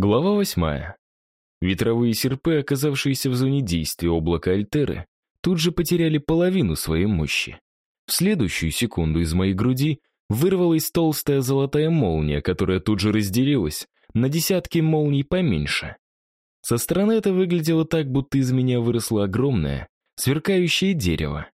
Глава восьмая. Ветровые серпы, оказавшиеся в зоне действия облака Альтеры, тут же потеряли половину своей мощи. В следующую секунду из моей груди вырвалась толстая золотая молния, которая тут же разделилась на десятки молний поменьше. Со стороны это выглядело так, будто из меня выросло огромное, сверкающее дерево.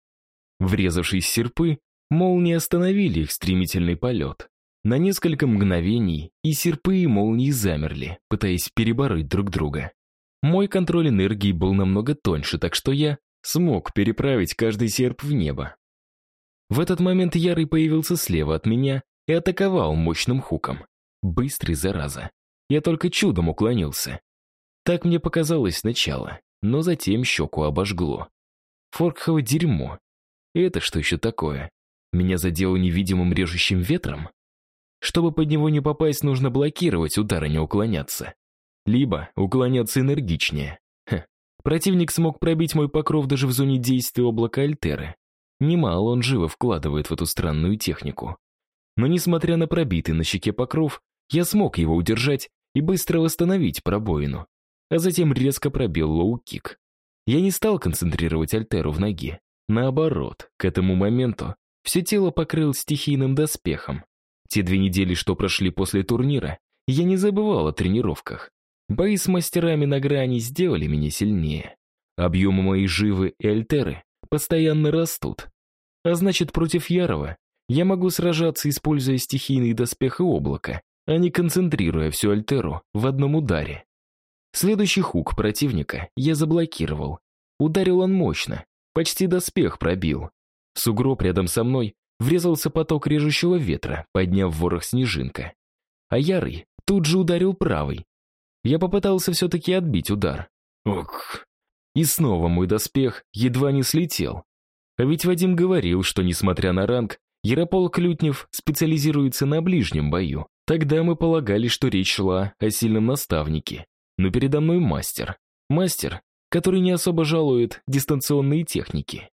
Врезавшись серпы, молнии остановили их стремительный полет. На несколько мгновений и серпы, и молнии замерли, пытаясь перебороть друг друга. Мой контроль энергии был намного тоньше, так что я смог переправить каждый серп в небо. В этот момент Ярый появился слева от меня и атаковал мощным хуком. Быстрый, зараза. Я только чудом уклонился. Так мне показалось сначала, но затем щеку обожгло. Форкхово дерьмо. Это что еще такое? Меня задело невидимым режущим ветром? Чтобы под него не попасть, нужно блокировать удар, а не уклоняться. Либо уклоняться энергичнее. Хе. Противник смог пробить мой покров даже в зоне действия облака Альтеры. Немало он живо вкладывает в эту странную технику. Но несмотря на пробитый на щеке покров, я смог его удержать и быстро восстановить пробоину. А затем резко пробил лоу-кик. Я не стал концентрировать Альтеру в ноге. Наоборот, к этому моменту все тело покрыл стихийным доспехом. Те две недели, что прошли после турнира, я не забывал о тренировках. Бои с мастерами на грани сделали меня сильнее. Объемы моей живы и альтеры постоянно растут. А значит, против Ярова я могу сражаться, используя стихийный доспех и облако, а не концентрируя всю альтеру в одном ударе. Следующий хук противника я заблокировал. Ударил он мощно, почти доспех пробил. Сугроб рядом со мной врезался поток режущего ветра, подняв ворох снежинка. А Ярый тут же ударил правой. Я попытался все-таки отбить удар. Ох. И снова мой доспех едва не слетел. А ведь Вадим говорил, что, несмотря на ранг, Ярополк Лютнев специализируется на ближнем бою. Тогда мы полагали, что речь шла о сильном наставнике. Но передо мной мастер. Мастер, который не особо жалует дистанционные техники.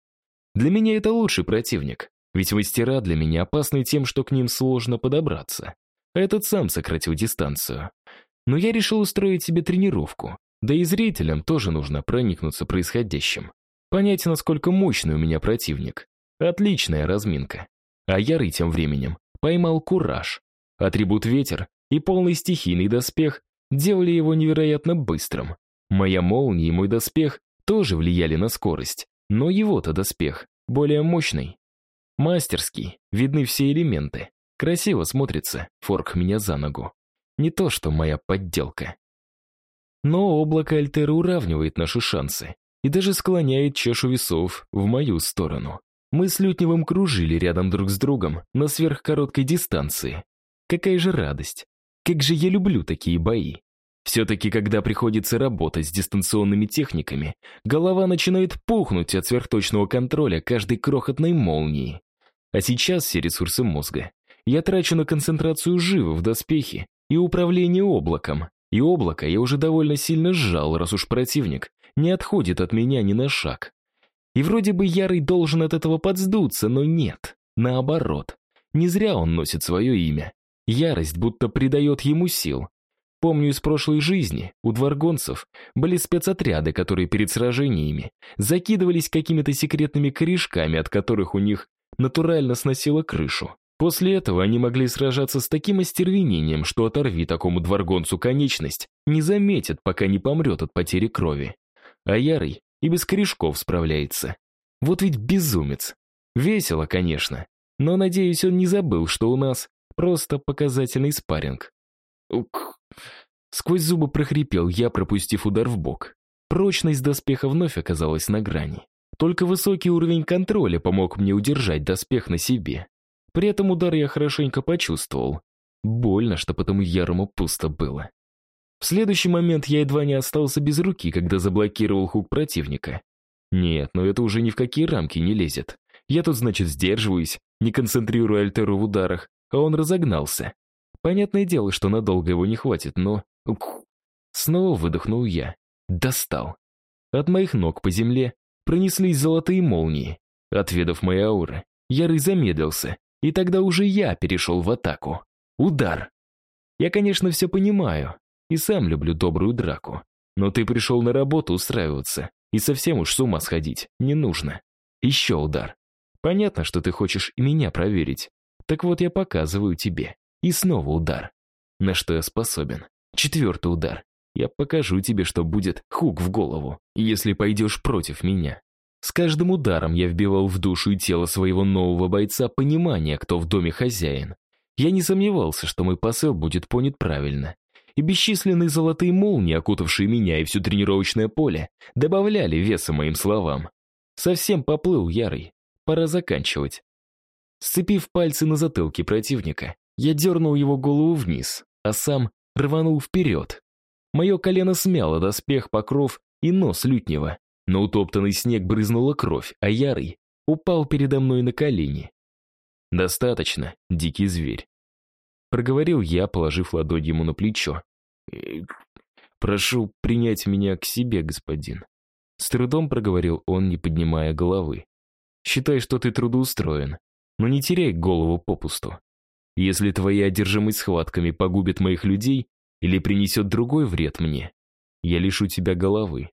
Для меня это лучший противник. Ведь мастера для меня опасны тем, что к ним сложно подобраться. Этот сам сократил дистанцию. Но я решил устроить себе тренировку. Да и зрителям тоже нужно проникнуться происходящим. Понять, насколько мощный у меня противник. Отличная разминка. А Ярый тем временем поймал кураж. Атрибут ветер и полный стихийный доспех делали его невероятно быстрым. Моя молния и мой доспех тоже влияли на скорость, но его-то доспех более мощный. Мастерский, видны все элементы. Красиво смотрится, форк меня за ногу. Не то, что моя подделка. Но облако Альтеры уравнивает наши шансы и даже склоняет чашу весов в мою сторону. Мы с Лютневым кружили рядом друг с другом на сверхкороткой дистанции. Какая же радость! Как же я люблю такие бои! Все-таки, когда приходится работать с дистанционными техниками, голова начинает пухнуть от сверхточного контроля каждой крохотной молнии. А сейчас все ресурсы мозга я трачу на концентрацию живы в доспехе и управление облаком. И облако я уже довольно сильно сжал, раз уж противник не отходит от меня ни на шаг. И вроде бы Ярый должен от этого подсдуться, но нет, наоборот. Не зря он носит свое имя. Ярость будто придает ему сил. Помню из прошлой жизни, у дворгонцев были спецотряды, которые перед сражениями закидывались какими-то секретными корешками, от которых у них натурально сносило крышу. После этого они могли сражаться с таким остервенением, что оторви такому дворгонцу конечность, не заметят, пока не помрет от потери крови. А Ярый и без корешков справляется. Вот ведь безумец. Весело, конечно, но, надеюсь, он не забыл, что у нас просто показательный спарринг. Сквозь зубы прохрипел я, пропустив удар в бок. Прочность доспеха вновь оказалась на грани. Только высокий уровень контроля помог мне удержать доспех на себе. При этом удар я хорошенько почувствовал. Больно, что потому ярому пусто было. В следующий момент я едва не остался без руки, когда заблокировал хук противника. Нет, но это уже ни в какие рамки не лезет. Я тут, значит, сдерживаюсь, не концентрируя альтеру в ударах, а он разогнался. Понятное дело, что надолго его не хватит, но... Снова выдохнул я. Достал. От моих ног по земле пронеслись золотые молнии. Отведав мои ауры, Ярый замедлился, и тогда уже я перешел в атаку. Удар. Я, конечно, все понимаю, и сам люблю добрую драку. Но ты пришел на работу устраиваться, и совсем уж с ума сходить не нужно. Еще удар. Понятно, что ты хочешь меня проверить. Так вот я показываю тебе. И снова удар. На что я способен. Четвертый удар. Я покажу тебе, что будет хук в голову, если пойдешь против меня. С каждым ударом я вбивал в душу и тело своего нового бойца понимание, кто в доме хозяин. Я не сомневался, что мой посыл будет понят правильно. И бесчисленные золотые молнии, окутавшие меня и все тренировочное поле, добавляли веса моим словам. Совсем поплыл ярый. Пора заканчивать. Сцепив пальцы на затылке противника, я дернул его голову вниз, а сам рванул вперед. Мое колено смяло доспех, покров и нос лютнего. На утоптанный снег брызнула кровь, а Ярый упал передо мной на колени. «Достаточно, дикий зверь», — проговорил я, положив ладонь ему на плечо. «Э, «Прошу принять меня к себе, господин». С трудом проговорил он, не поднимая головы. «Считай, что ты трудоустроен, но не теряй голову попусту. Если твоя одержимость схватками погубит моих людей или принесет другой вред мне, я лишу тебя головы.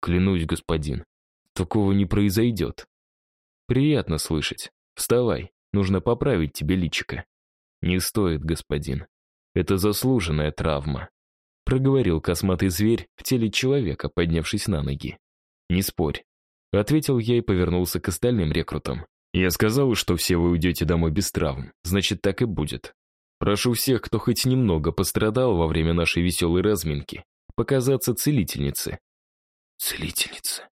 Клянусь, господин, такого не произойдет. Приятно слышать. Вставай, нужно поправить тебе личико. Не стоит, господин. Это заслуженная травма. Проговорил косматый зверь в теле человека, поднявшись на ноги. Не спорь. Ответил я и повернулся к остальным рекрутам. Я сказал, что все вы уйдете домой без травм. Значит, так и будет. Прошу всех, кто хоть немного пострадал во время нашей веселой разминки, показаться целительнице «Целительница?»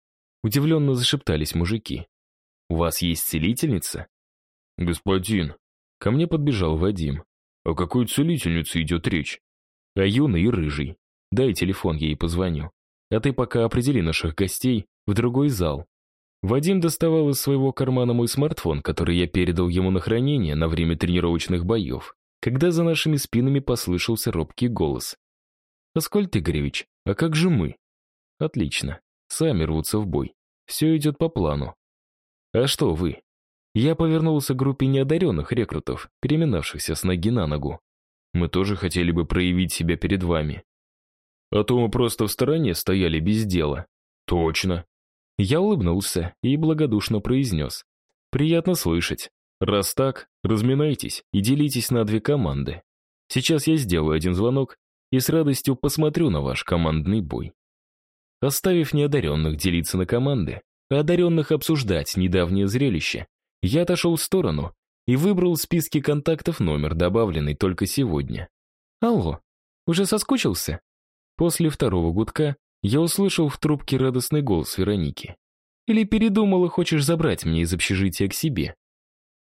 Удивленно зашептались мужики. «У вас есть целительница?» «Господин». Ко мне подбежал Вадим. «О какой целительнице идет речь?» «О юной и рыжей. Дай телефон, я ей позвоню. А ты пока определи наших гостей в другой зал». Вадим доставал из своего кармана мой смартфон, который я передал ему на хранение на время тренировочных боев, когда за нашими спинами послышался робкий голос. «Аскольд Игоревич, а как же мы?» Отлично. Сами рвутся в бой. Все идет по плану. А что вы? Я повернулся к группе неодаренных рекрутов, переминавшихся с ноги на ногу. Мы тоже хотели бы проявить себя перед вами. А то мы просто в стороне стояли без дела. Точно. Я улыбнулся и благодушно произнес. Приятно слышать. Раз так, разминайтесь и делитесь на две команды. Сейчас я сделаю один звонок и с радостью посмотрю на ваш командный бой оставив неодаренных делиться на команды, а одаренных обсуждать недавнее зрелище, я отошел в сторону и выбрал в списке контактов номер, добавленный только сегодня. «Алло, уже соскучился?» После второго гудка я услышал в трубке радостный голос Вероники. «Или передумала, хочешь забрать меня из общежития к себе?»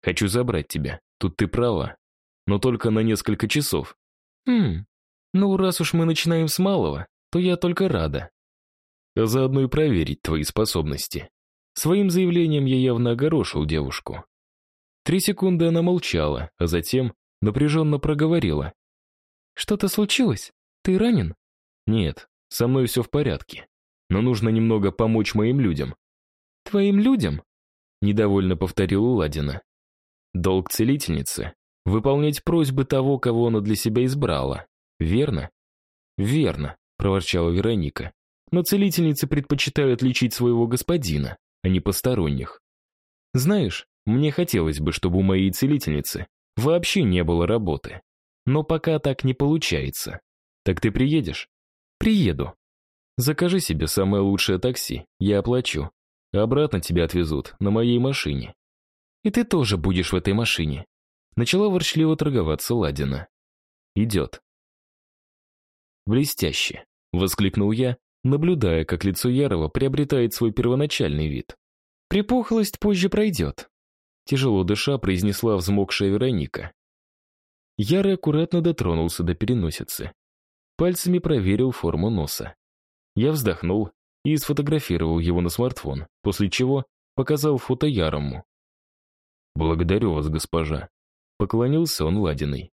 «Хочу забрать тебя, тут ты права, но только на несколько часов». «Хм, ну раз уж мы начинаем с малого, то я только рада а заодно и проверить твои способности. Своим заявлением я явно огорошил девушку. Три секунды она молчала, а затем напряженно проговорила. «Что-то случилось? Ты ранен?» «Нет, со мной все в порядке. Но нужно немного помочь моим людям». «Твоим людям?» Недовольно повторил Уладина. «Долг целительницы — выполнять просьбы того, кого она для себя избрала. Верно?» «Верно», — проворчала Вероника но целительницы предпочитают лечить своего господина, а не посторонних. Знаешь, мне хотелось бы, чтобы у моей целительницы вообще не было работы. Но пока так не получается. Так ты приедешь? Приеду. Закажи себе самое лучшее такси, я оплачу. обратно тебя отвезут на моей машине. И ты тоже будешь в этой машине. Начала ворчливо торговаться Ладина. Идет. Блестяще, воскликнул я, наблюдая, как лицо Ярова приобретает свой первоначальный вид. «Припухлость позже пройдет», — тяжело дыша произнесла взмокшая Вероника. Ярый аккуратно дотронулся до переносицы. Пальцами проверил форму носа. Я вздохнул и сфотографировал его на смартфон, после чего показал фото Ярому. «Благодарю вас, госпожа», — поклонился он Ладиной.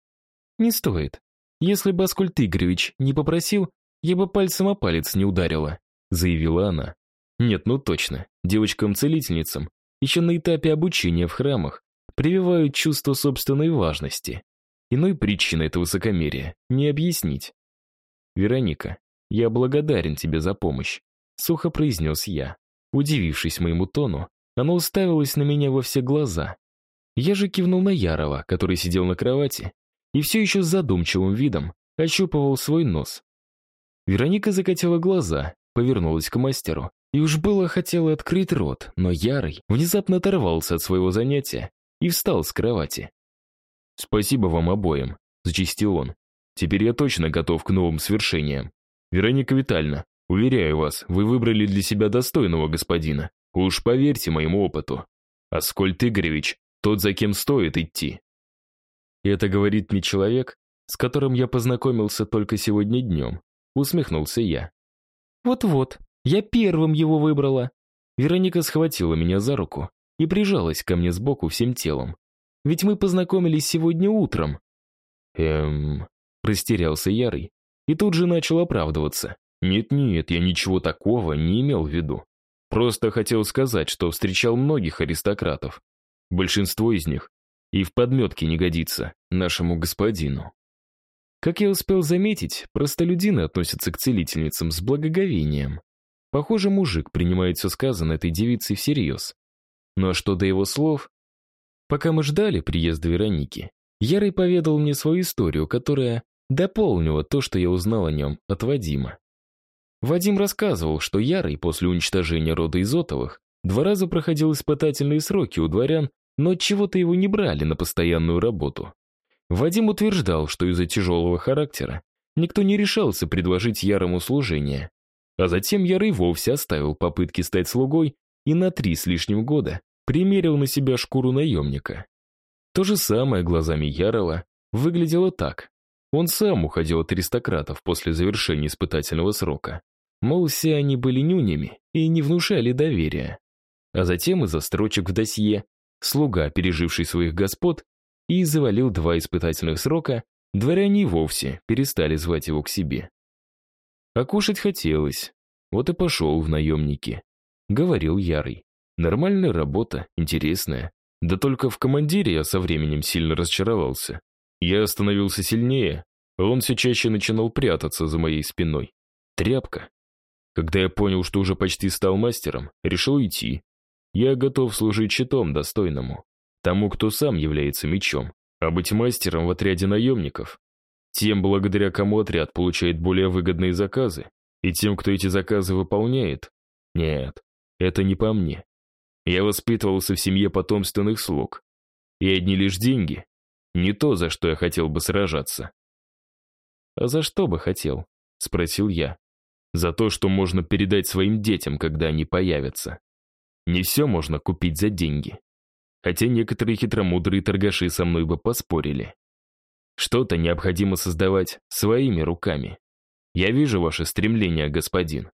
«Не стоит. Если бы Аскольд Игоревич не попросил, я бы пальцем о палец не ударила», — заявила она. «Нет, ну точно, девочкам-целительницам еще на этапе обучения в храмах прививают чувство собственной важности. Иной причины этого высокомерия не объяснить. Вероника, я благодарен тебе за помощь», — сухо произнес я. Удивившись моему тону, она уставилась на меня во все глаза. Я же кивнул на Ярова, который сидел на кровати, и все еще с задумчивым видом ощупывал свой нос. Вероника закатила глаза, повернулась к мастеру и уж было хотела открыть рот, но Ярый внезапно оторвался от своего занятия и встал с кровати. «Спасибо вам обоим», — зачистил он. «Теперь я точно готов к новым свершениям. Вероника Витальевна, уверяю вас, вы выбрали для себя достойного господина. Уж поверьте моему опыту. Аскольд Игоревич, тот, за кем стоит идти». Это говорит мне человек, с которым я познакомился только сегодня днем. Усмехнулся я. «Вот-вот, я первым его выбрала». Вероника схватила меня за руку и прижалась ко мне сбоку всем телом. «Ведь мы познакомились сегодня утром». «Эм...» Растерялся Ярый и тут же начал оправдываться. «Нет-нет, я ничего такого не имел в виду. Просто хотел сказать, что встречал многих аристократов. Большинство из них и в подметке не годится нашему господину». Как я успел заметить, простолюдины относятся к целительницам с благоговением. Похоже, мужик принимает все сказанное этой девицей всерьез. Но что до его слов... Пока мы ждали приезда Вероники, Ярый поведал мне свою историю, которая дополнила то, что я узнал о нем от Вадима. Вадим рассказывал, что Ярый после уничтожения рода Изотовых два раза проходил испытательные сроки у дворян, но чего-то его не брали на постоянную работу. Вадим утверждал, что из-за тяжелого характера никто не решался предложить Ярому служение. А затем Ярый вовсе оставил попытки стать слугой и на три с лишним года примерил на себя шкуру наемника. То же самое глазами Ярова выглядело так. Он сам уходил от аристократов после завершения испытательного срока. Мол, все они были нюнями и не внушали доверия. А затем из-за строчек в досье слуга, переживший своих господ, и завалил два испытательных срока, дворяне вовсе перестали звать его к себе. А кушать хотелось, вот и пошел в наемники. Говорил Ярый. Нормальная работа, интересная. Да только в командире я со временем сильно разочаровался. Я становился сильнее, он все чаще начинал прятаться за моей спиной. Тряпка. Когда я понял, что уже почти стал мастером, решил идти. Я готов служить щитом достойному тому, кто сам является мечом, а быть мастером в отряде наемников, тем, благодаря кому отряд получает более выгодные заказы, и тем, кто эти заказы выполняет. Нет, это не по мне. Я воспитывался в семье потомственных слуг, и одни лишь деньги — не то, за что я хотел бы сражаться. «А за что бы хотел?» — спросил я. «За то, что можно передать своим детям, когда они появятся. Не все можно купить за деньги хотя некоторые хитромудрые торгаши со мной бы поспорили. Что-то необходимо создавать своими руками. Я вижу ваше стремление, господин.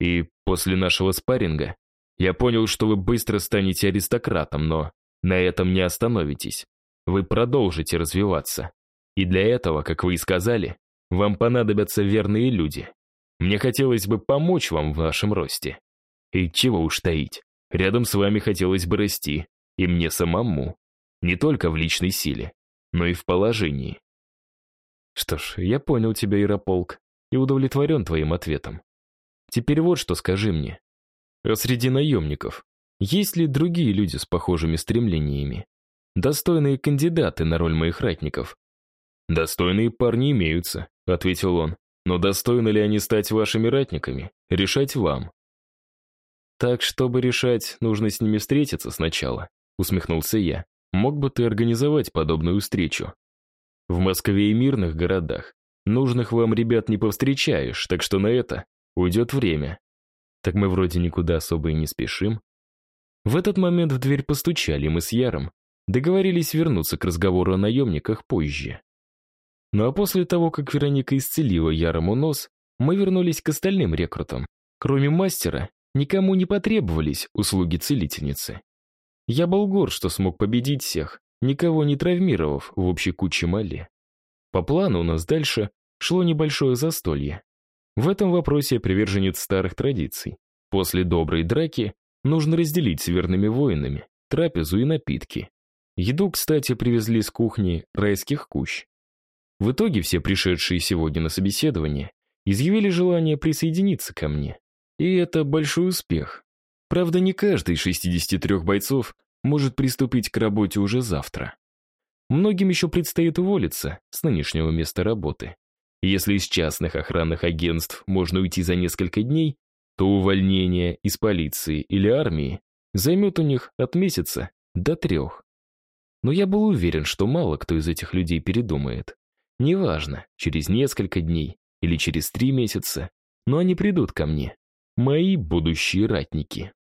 И после нашего спарринга я понял, что вы быстро станете аристократом, но на этом не остановитесь. Вы продолжите развиваться. И для этого, как вы и сказали, вам понадобятся верные люди. Мне хотелось бы помочь вам в вашем росте. И чего уж таить, рядом с вами хотелось бы расти, и мне самому. Не только в личной силе, но и в положении. Что ж, я понял тебя, Ирополк, и удовлетворен твоим ответом. Теперь вот что скажи мне. А среди наемников есть ли другие люди с похожими стремлениями? Достойные кандидаты на роль моих ратников? Достойные парни имеются, ответил он. Но достойны ли они стать вашими ратниками, решать вам. Так, чтобы решать, нужно с ними встретиться сначала усмехнулся я. Мог бы ты организовать подобную встречу? В Москве и мирных городах нужных вам ребят не повстречаешь, так что на это уйдет время. Так мы вроде никуда особо и не спешим. В этот момент в дверь постучали, мы с Яром договорились вернуться к разговору о наемниках позже. Ну а после того, как Вероника исцелила Ярому нос, мы вернулись к остальным рекрутам. Кроме мастера, никому не потребовались услуги целительницы. Я был горд, что смог победить всех, никого не травмировав в общей куче мали. По плану у нас дальше шло небольшое застолье. В этом вопросе приверженец старых традиций. После доброй драки нужно разделить с верными воинами трапезу и напитки. Еду, кстати, привезли с кухни райских кущ. В итоге все пришедшие сегодня на собеседование изъявили желание присоединиться ко мне. И это большой успех. Правда, не каждый из 63 бойцов может приступить к работе уже завтра. Многим еще предстоит уволиться с нынешнего места работы. Если из частных охранных агентств можно уйти за несколько дней, то увольнение из полиции или армии займет у них от месяца до трех. Но я был уверен, что мало кто из этих людей передумает. Неважно, через несколько дней или через три месяца, но они придут ко мне, мои будущие ратники.